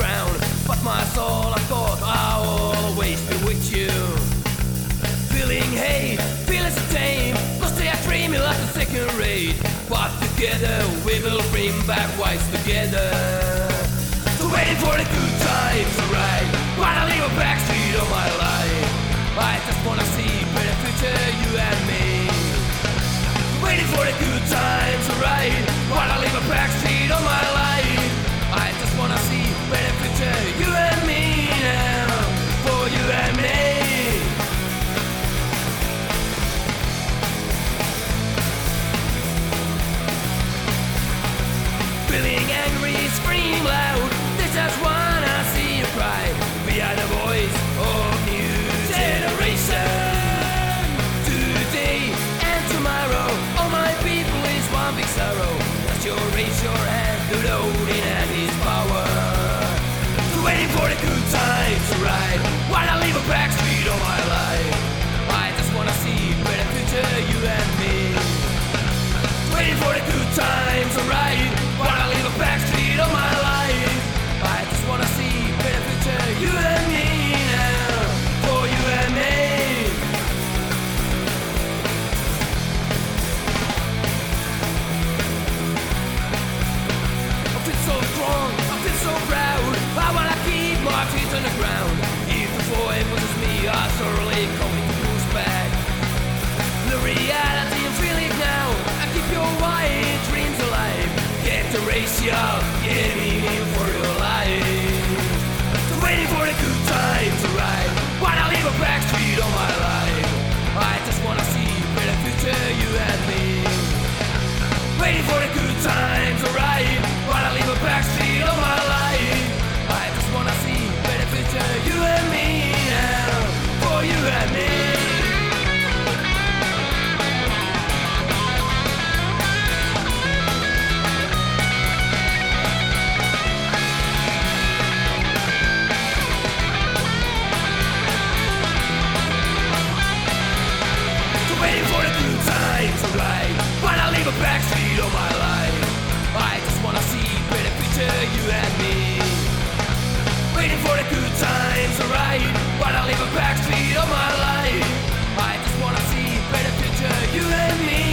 crown. But my soul, I thought I'll always be with you. Feeling hate, feeling tame. Must say I dream like a second rate. But together we will bring back what's together. So waiting for the good scream loud. They just wanna see you cry. We are the voice of new generation. Today and tomorrow, all my people is one big sorrow. Just you raise your hand to the Odin and his power. Waiting for the good times to ride. Wanna leave a backstreet of my life. I just wanna see better future, you and me. Waiting for the good times, alright. Wanna to push back. The reality now. I keep your white dreams alive. Get the ratio, get for your life. Waiting for good times to ride. Leave a my life. I just wanna see better future, you and me. Waiting for good times, Backstreet of my life. I just wanna see better future, you and me. Waiting for the good times, alright. Wanna leave a backstreet of my life. I just wanna see better future, you and me.